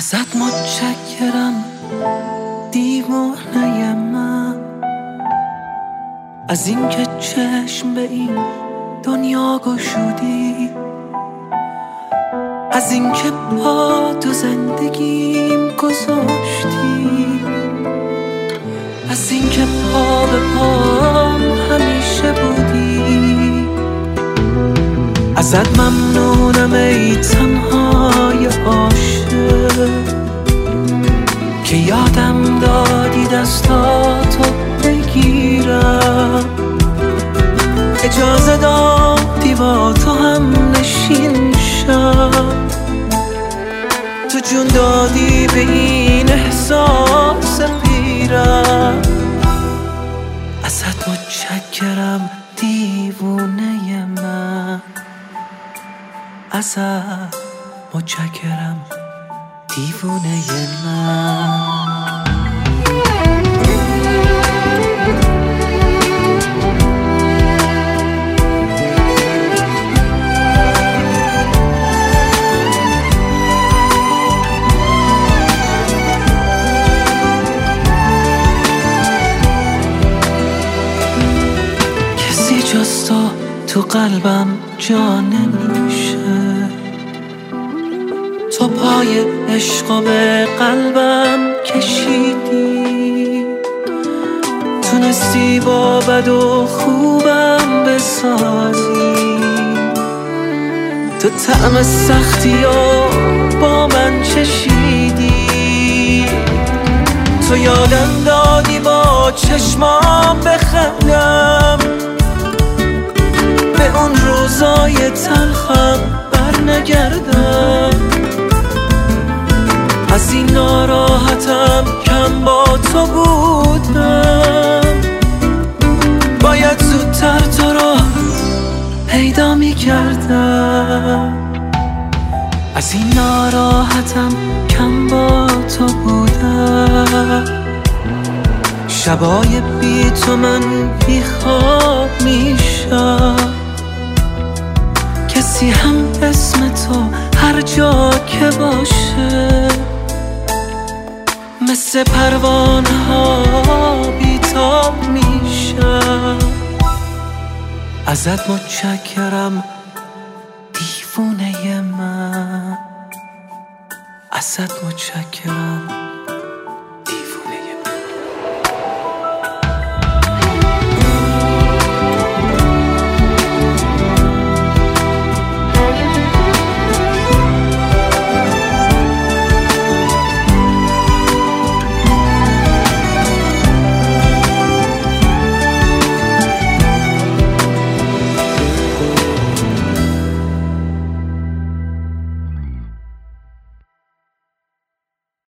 متشکرم دیوانه من. از اینکه چشم به این دنیا گشودی از اینکه با تو زندگیم گذاشتی از اینکه پا به پام همیشه بودی. ازت ممنونم ای تنهای عاشق. که یادم دادی دستاتو بگیرم. اجازه دادی با تو هم نشین شم. تو جون دادی به این احساس پیرم. ازت متشکرم دیوونه من. ازت متشکرم. دیوونه من. تو قلبم جا نمیشه تو پای عشق به قلبم کشیدی. تونستی با بد و خوبم بسازی. تو طعم سختی و با من چشیدی. تو یادم دادی با چشمام بخندم از این ناراحتم کم با تو بودم. شبای بی تو من بی خواب میشم. کسی هم اسم تو هر جا که باشه. مثل پروانه ها بیتاب میشم. ازت متشکرم. دیوونه من. ازت متشکرم.